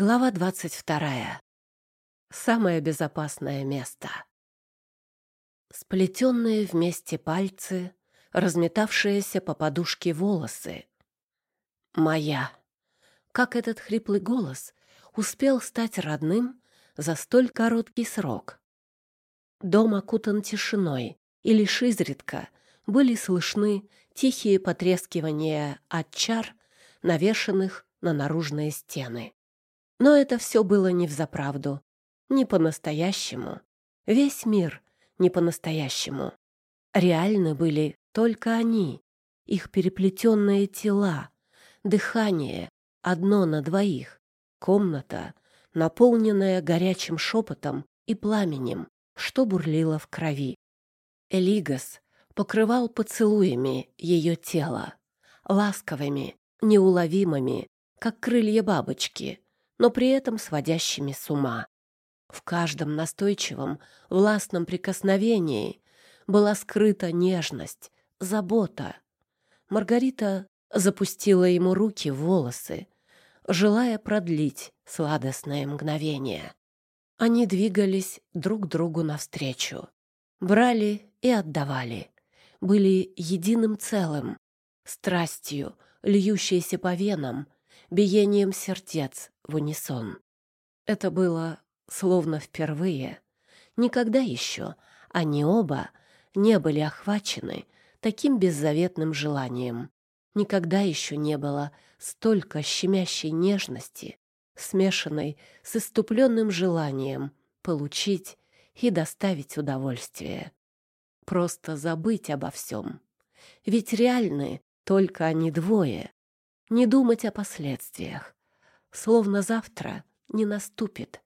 Глава двадцать вторая. Самое безопасное место. Сплетенные вместе пальцы, разметавшиеся по подушке волосы. Моя. Как этот хриплый голос успел стать родным за столь короткий срок. Дом окутан тишиной, и лишь изредка были слышны тихие потрескивания от чар, навешанных на наружные стены. Но это все было не взаправду, не по-настоящему. Весь мир не по-настоящему. Реальны были только они, их переплетенные тела, дыхание, одно на двоих, комната, наполненная горячим шепотом и пламенем, что бурлило в крови. Элигас покрывал поцелуями ее тело, ласковыми, неуловимыми, как крылья бабочки, но при этом сводящими с ума. В каждом настойчивом, властном прикосновении была скрыта нежность, забота. Маргарита запустила ему руки в волосы, желая продлить сладостное мгновение. Они двигались друг другу навстречу, брали и отдавали, были единым целым, страстью, льющейся по венам, биением сердец в унисон. Это было словно впервые. Никогда еще они оба не были охвачены таким беззаветным желанием. Никогда еще не было столько щемящей нежности, смешанной с иступленным желанием получить и доставить удовольствие. Просто забыть обо всем. Ведь реальны только они двое, не думать о последствиях, словно завтра не наступит,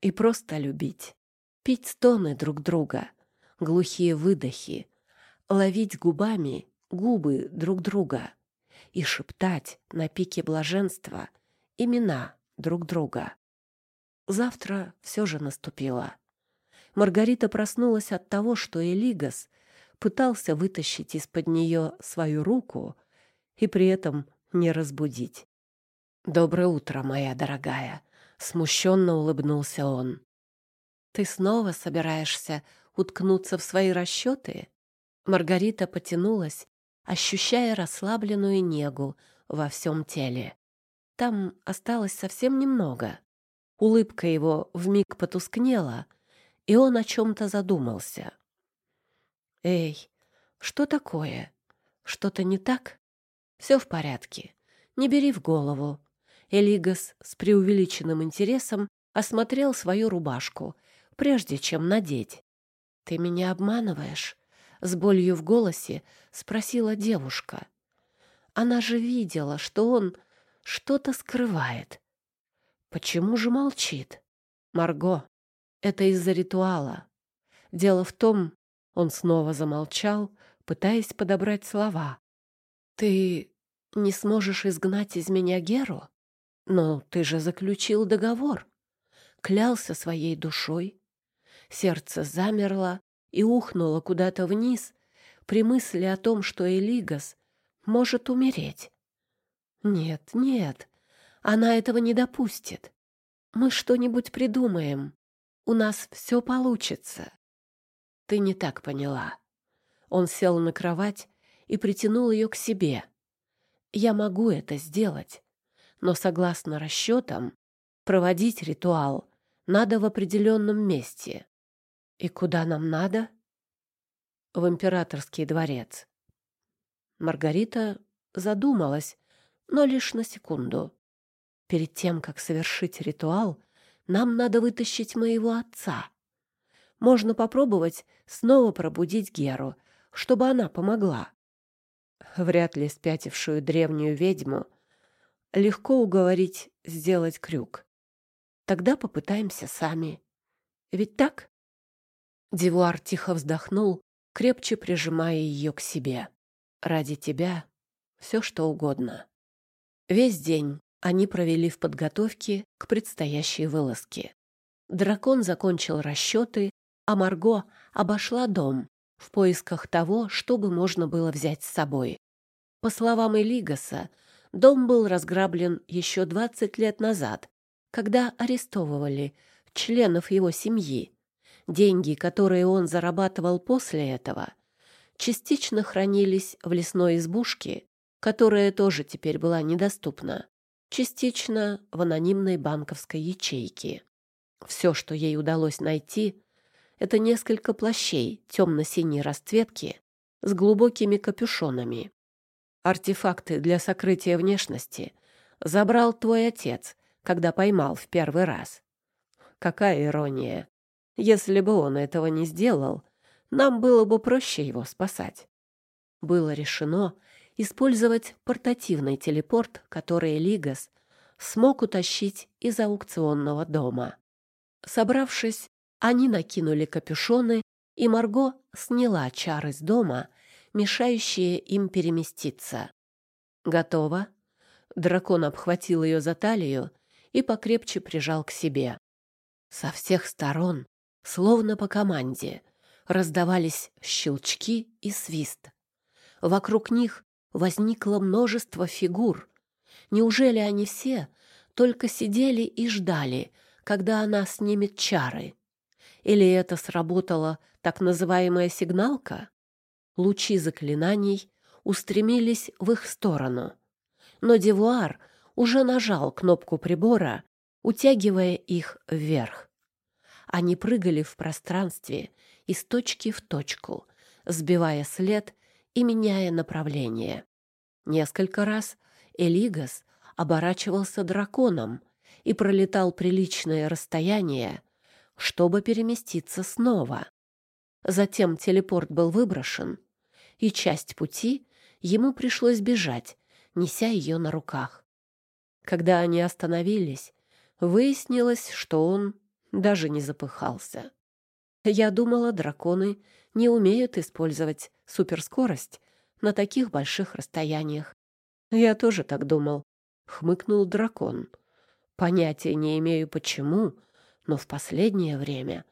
и просто любить, пить стоны друг друга, глухие выдохи, ловить губами губы друг друга и шептать на пике блаженства имена друг друга. Завтра все же наступило. Маргарита проснулась от того, что Элигас пытался вытащить из-под нее свою руку и при этом не разбудить. «Доброе утро, моя дорогая!» — смущенно улыбнулся он. «Ты снова собираешься уткнуться в свои расчеты?» Маргарита потянулась, ощущая расслабленную негу во всем теле. Там осталось совсем немного. Улыбка его вмиг потускнела, и он о чем-то задумался. «Эй, что такое? Что-то не так?» Все в порядке. Не бери в голову. Элигас с преувеличенным интересом осмотрел свою рубашку, прежде чем надеть. «Ты меня обманываешь?» — с болью в голосе спросила девушка. Она же видела, что он что-то скрывает. Почему же молчит? Марго, это из-за ритуала. Дело в том, он снова замолчал, пытаясь подобрать слова. Ты не сможешь изгнать из меня Геру? Но ты же заключил договор. Клялся своей душой. Сердце замерло и ухнуло куда-то вниз при мысли о том, что Элигас может умереть. Нет, нет, она этого не допустит. Мы что-нибудь придумаем. У нас все получится. Ты не так поняла. Он сел на кровать и притянул ее к себе. Я могу это сделать, но согласно расчетам, проводить ритуал надо в определенном месте. И куда нам надо? В императорский дворец. Маргарита задумалась, но лишь на секунду. Перед тем, как совершить ритуал, нам надо вытащить моего отца. Можно попробовать снова пробудить Геру, чтобы она помогла вряд ли спятившую древнюю ведьму, легко уговорить сделать крюк. Тогда попытаемся сами. Ведь так? Дивуар тихо вздохнул, крепче прижимая ее к себе. Ради тебя все что угодно. Весь день они провели в подготовке к предстоящей вылазке. Дракон закончил расчеты, а Марго обошла дом, в поисках того, чтобы можно было взять с собой. По словам Элигаса, дом был разграблен еще 20 лет назад, когда арестовывали членов его семьи. Деньги, которые он зарабатывал после этого, частично хранились в лесной избушке, которая тоже теперь была недоступна, частично в анонимной банковской ячейке. Все, что ей удалось найти, это несколько плащей темно-синей расцветки с глубокими капюшонами. Артефакты для сокрытия внешности забрал твой отец, когда поймал в первый раз. Какая ирония! Если бы он этого не сделал, нам было бы проще его спасать. Было решено использовать портативный телепорт, который Лигас смог утащить из аукционного дома. Собравшись, они накинули капюшоны, и Марго сняла чары с дома, мешающие им переместиться. «Готово?» Дракон обхватил ее за талию и покрепче прижал к себе. Со всех сторон, словно по команде, раздавались щелчки и свист. Вокруг них возникло множество фигур. Неужели они все только сидели и ждали, когда она снимет чары? Или это сработала так называемая сигналка? Лучи заклинаний устремились в их сторону. Но Девуар уже нажал кнопку прибора, утягивая их вверх. Они прыгали в пространстве из точки в точку, сбивая след и меняя направление. Несколько раз Элигас оборачивался драконом и пролетал приличное расстояние, чтобы переместиться снова. Затем телепорт был выброшен, и часть пути ему пришлось бежать, неся ее на руках. Когда они остановились, выяснилось, что он даже не запыхался. Я думала, драконы не умеют использовать суперскорость на таких больших расстояниях. Я тоже так думал, хмыкнул дракон. Понятия не имею почему, но в последнее время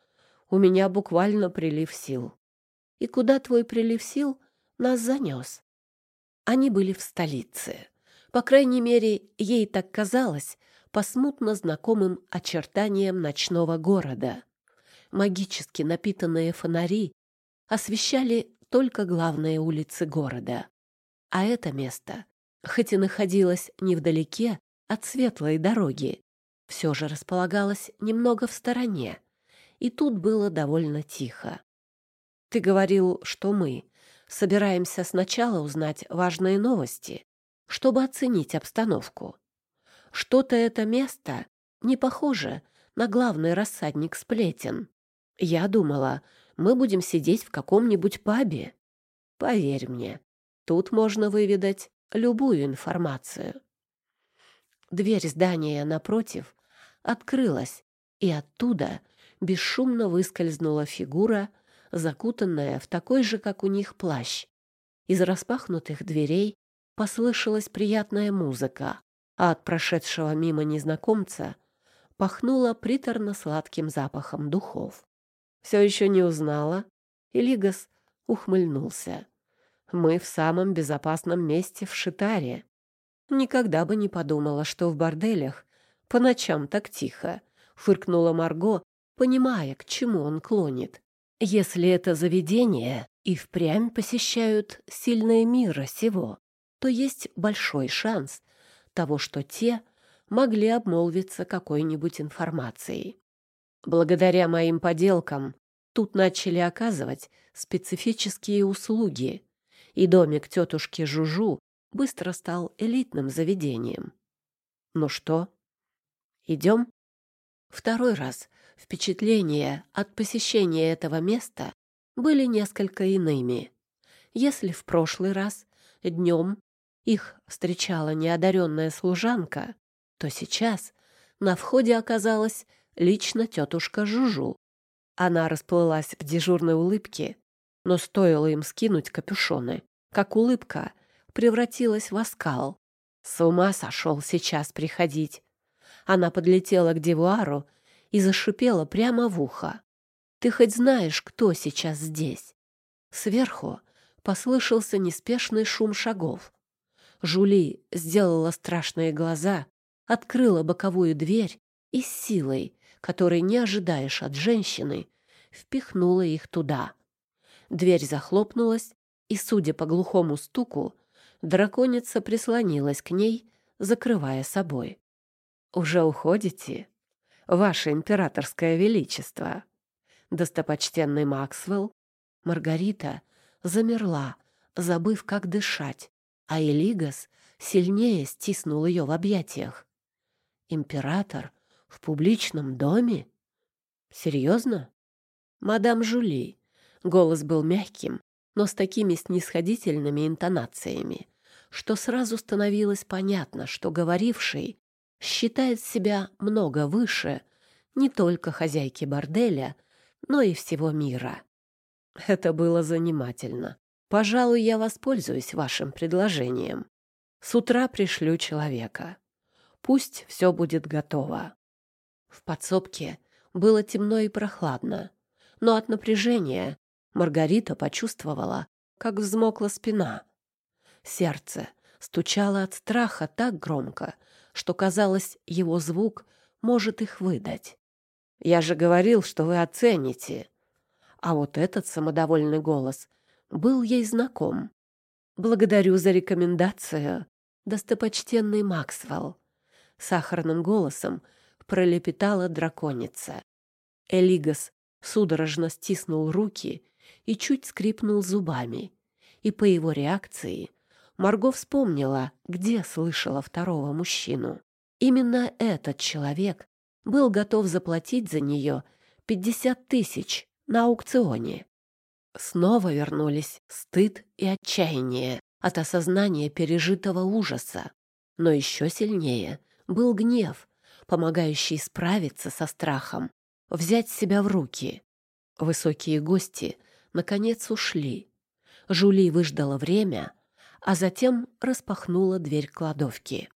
у меня буквально прилив сил. И куда твой прилив сил нас занес? Они были в столице. По крайней мере, ей так казалось по смутно знакомым очертаниям ночного города. Магически напитанные фонари освещали только главные улицы города. А это место, хоть и находилось невдалеке от светлой дороги, все же располагалось немного в стороне, и тут было довольно тихо. «Ты говорил, что мы собираемся сначала узнать важные новости, чтобы оценить обстановку. Что-то это место не похоже на главный рассадник сплетен. Я думала, мы будем сидеть в каком-нибудь пабе. Поверь мне, тут можно выведать любую информацию. Дверь здания напротив открылась, и оттуда бесшумно выскользнула фигура, закутанная в такой же, как у них, плащ. Из распахнутых дверей послышалась приятная музыка, а от прошедшего мимо незнакомца пахнуло приторно-сладким запахом духов. Все еще не узнала, и Лигас ухмыльнулся. Мы в самом безопасном месте в Шитаре. Никогда бы не подумала, что в борделях по ночам так тихо, фыркнула Марго, понимая, к чему он клонит. Если это заведение и впрямь посещают сильные мира сего, то есть большой шанс того, что те могли обмолвиться какой-нибудь информацией. Благодаря моим поделкам тут начали оказывать специфические услуги, и домик тетушки Жужу быстро стал элитным заведением. Ну что, идем? Второй раз впечатления от посещения этого места были несколько иными. Если в прошлый раз днем их встречала неодаренная служанка, то сейчас на входе оказалась лично тетушка Жужу. Она расплылась в дежурной улыбке, но стоило им скинуть капюшоны, как улыбка превратилась в оскал. С ума сошел сейчас приходить. Она подлетела к Девуару и зашипела прямо в ухо. «Ты хоть знаешь, кто сейчас здесь?» Сверху послышался неспешный шум шагов. Жули сделала страшные глаза, открыла боковую дверь и с силой, которой не ожидаешь от женщины, впихнула их туда. Дверь захлопнулась, и, судя по глухому стуку, драконица прислонилась к ней, закрывая собой. «Уже уходите, ваше императорское величество?» Достопочтенный Максвелл, Маргарита замерла, забыв, как дышать, а Элигас сильнее стиснул ее в объятиях. «Император в публичном доме? Серьезно?» «Мадам Жули». Голос был мягким, но с такими снисходительными интонациями, что сразу становилось понятно, что говоривший считает себя много выше не только хозяйки борделя, но и всего мира. Это было занимательно. Пожалуй, я воспользуюсь вашим предложением. С утра пришлю человека. Пусть все будет готово. В подсобке было темно и прохладно, но от напряжения Маргарита почувствовала, как взмокла спина. Сердце стучало от страха так громко, что казалось, его звук может их выдать. «Я же говорил, что вы оцените!» А вот этот самодовольный голос был ей знаком. «Благодарю за рекомендацию, достопочтенный Максвелл!» Сахарным голосом пролепетала драконица. Элигас судорожно стиснул руки и чуть скрипнул зубами. И по его реакции Марго вспомнила, где слышала второго мужчину. Именно этот человек был готов заплатить за нее пятьдесят тысяч на аукционе. Снова вернулись стыд и отчаяние от осознания пережитого ужаса. Но еще сильнее был гнев, помогающий справиться со страхом, взять себя в руки. Высокие гости, наконец, ушли. Жули выждала время, а затем распахнула дверь кладовки.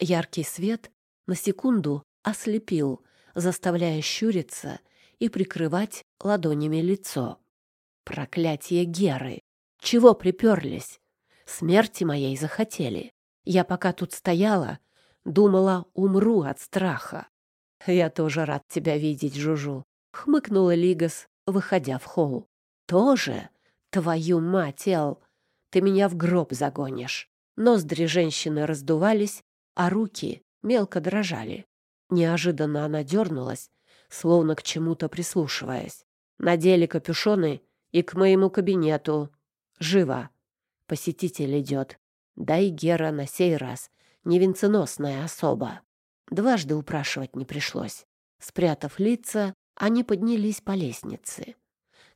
Яркий свет на секунду ослепил, заставляя щуриться и прикрывать ладонями лицо. Проклятие Геры! Чего приперлись? Смерти моей захотели. Я пока тут стояла, думала, умру от страха. Я тоже рад тебя видеть, Жужу, хмыкнула Лигас, выходя в холл. Тоже? Твою мать, Эл, ты меня в гроб загонишь. Ноздри женщины раздувались, а руки мелко дрожали. Неожиданно она дернулась, словно к чему-то прислушиваясь. Надели капюшоны и к моему кабинету. Живо. Посетитель идет. Да и Гера на сей раз невенценосная особа. Дважды упрашивать не пришлось. Спрятав лица, они поднялись по лестнице.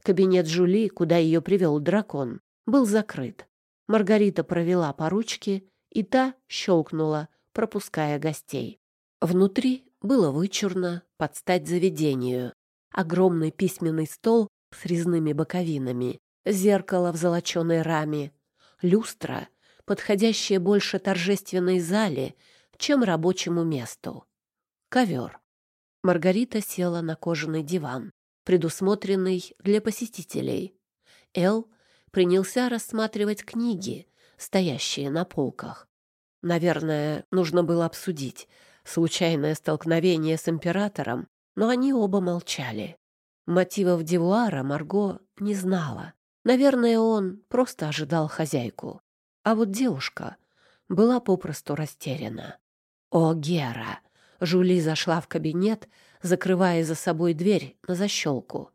Кабинет Жули, куда ее привел дракон, был закрыт. Маргарита провела по ручке, и та щелкнула, пропуская гостей. Внутри было вычурно, под стать заведению. Огромный письменный стол с резными боковинами, зеркало в золоченой раме, люстра, подходящая больше торжественной зале, чем рабочему месту. Ковер. Маргарита села на кожаный диван, предусмотренный для посетителей. Эл принялся рассматривать книги, стоящие на полках. Наверное, нужно было обсудить случайное столкновение с императором, но они оба молчали. Мотивов Девуара Марго не знала. Наверное, он просто ожидал хозяйку. А вот девушка была попросту растеряна. «О, Гера!» Жули зашла в кабинет, закрывая за собой дверь на защелку.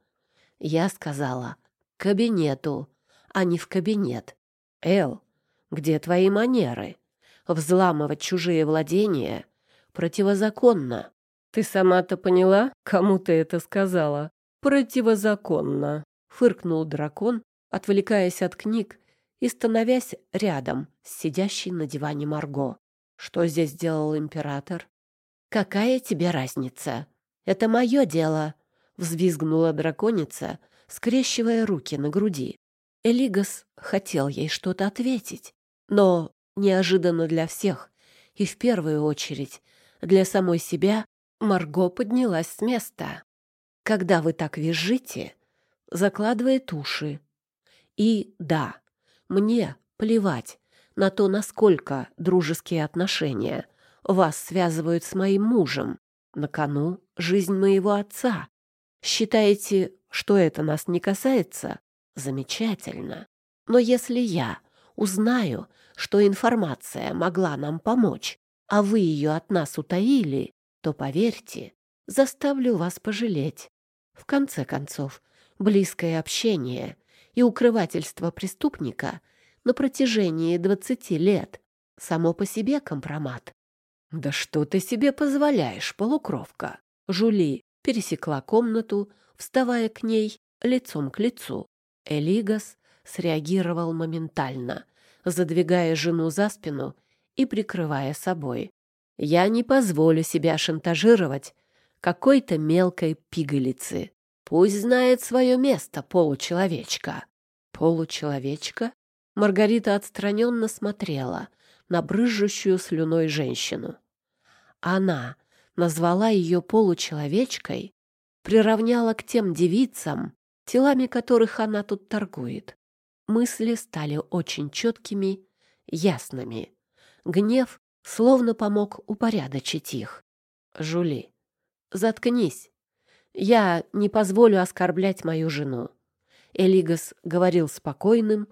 Я сказала «кабинету», а не в кабинет. «Эл, где твои манеры? Взламывать чужие владения противозаконно». «Ты сама-то поняла, кому ты это сказала?» «Противозаконно», — фыркнул дракон, отвлекаясь от книг и становясь рядом с сидящей на диване Марго. «Что здесь делал император?» «Какая тебе разница? Это мое дело!» — взвизгнула драконица, скрещивая руки на груди. Элигас хотел ей что-то ответить, но неожиданно для всех и в первую очередь для самой себя Марго поднялась с места. Когда вы так визжите, закладывает уши. И да, мне плевать на то, насколько дружеские отношения вас связывают с моим мужем. На кону жизнь моего отца. Считаете, что это нас не касается? Замечательно. Но если я узнаю, что информация могла нам помочь, а вы ее от нас утаили, то, поверьте, заставлю вас пожалеть. В конце концов, близкое общение и укрывательство преступника на протяжении двадцати лет само по себе компромат. «Да что ты себе позволяешь, полукровка?» Жули пересекла комнату, вставая к ней лицом к лицу. Элигас среагировал моментально, задвигая жену за спину и прикрывая собой. «Я не позволю себя шантажировать какой-то мелкой пигалицы. Пусть знает свое место, получеловечка». «Получеловечка?» Маргарита отстраненно смотрела на брызжущую слюной женщину. Она назвала ее получеловечкой, приравняла к тем девицам, телами которых она тут торгует. Мысли стали очень четкими, ясными. Гнев словно помог упорядочить их. «Жули, заткнись. Я не позволю оскорблять мою жену». Элигас говорил спокойным,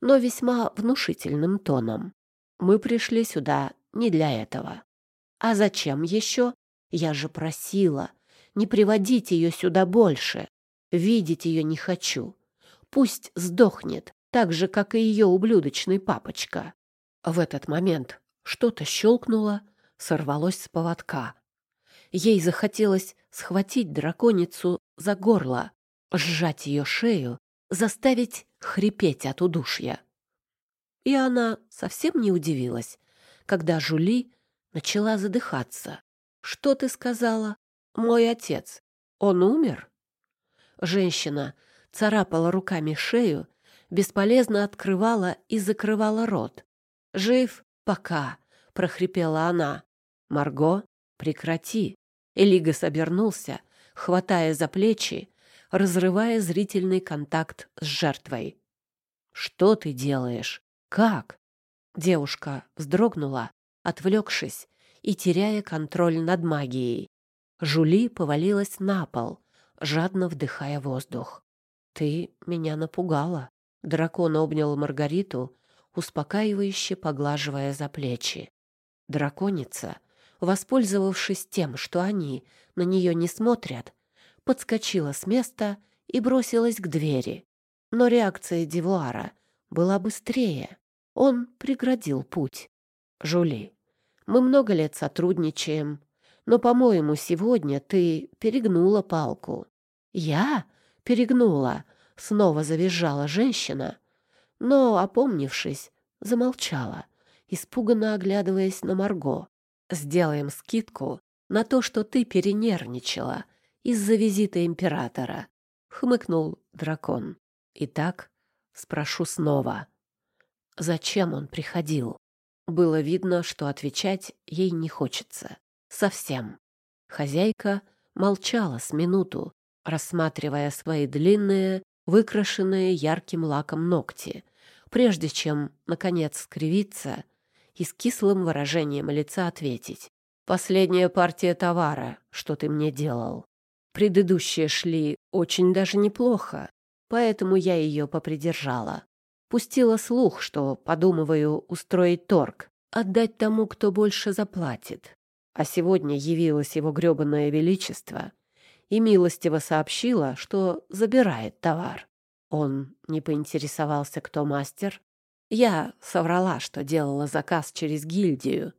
но весьма внушительным тоном. «Мы пришли сюда не для этого». «А зачем еще? Я же просила не приводить ее сюда больше. Видеть ее не хочу. Пусть сдохнет, так же, как и ее ублюдочный папочка». В этот момент что-то щелкнуло, сорвалось с поводка. Ей захотелось схватить драконицу за горло, сжать ее шею, заставить хрипеть от удушья. И она совсем не удивилась, когда Жули начала задыхаться. «Что ты сказала? Мой отец. Он умер?» Женщина царапала руками шею, бесполезно открывала и закрывала рот. «Жив пока», — прохрипела она. «Марго, прекрати». Элигас обернулся, хватая за плечи, разрывая зрительный контакт с жертвой. «Что ты делаешь? Как?» Девушка вздрогнула, отвлекшись и теряя контроль над магией. Жули повалилась на пол, жадно вдыхая воздух. «Ты меня напугала». Дракон обнял Маргариту, успокаивающе поглаживая за плечи. Драконица, воспользовавшись тем, что они на нее не смотрят, подскочила с места и бросилась к двери. Но реакция Девуара была быстрее. Он преградил путь. «Жули, мы много лет сотрудничаем, но, по-моему, сегодня ты перегнула палку». «Я? Перегнула?» — снова завизжала женщина, но, опомнившись, замолчала, испуганно оглядываясь на Марго. «Сделаем скидку на то, что ты перенервничала из-за визита императора», — хмыкнул дракон. «Итак, спрошу снова. Зачем он приходил?» Было видно, что отвечать ей не хочется. Совсем. Хозяйка молчала с минуту, рассматривая свои длинные, выкрашенные ярким лаком ногти, прежде чем, наконец, скривиться и с кислым выражением лица ответить. «Последняя партия товара, что ты мне делал. Предыдущие шли очень даже неплохо, поэтому я ее попридержала. Пустила слух, что подумываю устроить торг, отдать тому, кто больше заплатит. А сегодня явилось его грёбаное величество и милостиво сообщила, что забирает товар. Он не поинтересовался, кто мастер. Я соврала, что делала заказ через гильдию.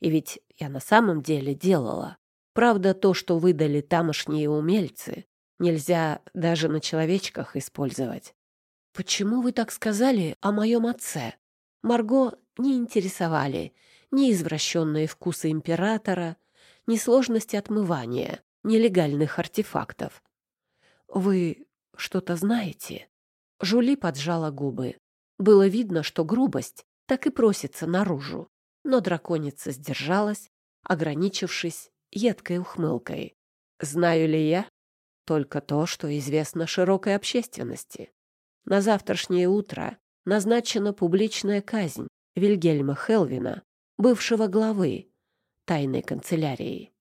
И ведь я на самом деле делала. Правда, то, что выдали тамошние умельцы, нельзя даже на человечках использовать. «Почему вы так сказали о моем отце?» Марго не интересовали ни извращенные вкусы императора, ни сложности отмывания нелегальных артефактов. «Вы что-то знаете?» Жули поджала губы. Было видно, что грубость так и просится наружу, но драконица сдержалась, ограничившись едкой ухмылкой. «Знаю ли я?» «Только то, что известно широкой общественности. На завтрашнее утро назначена публичная казнь Вильгельма Хелвина, бывшего главы тайной канцелярии.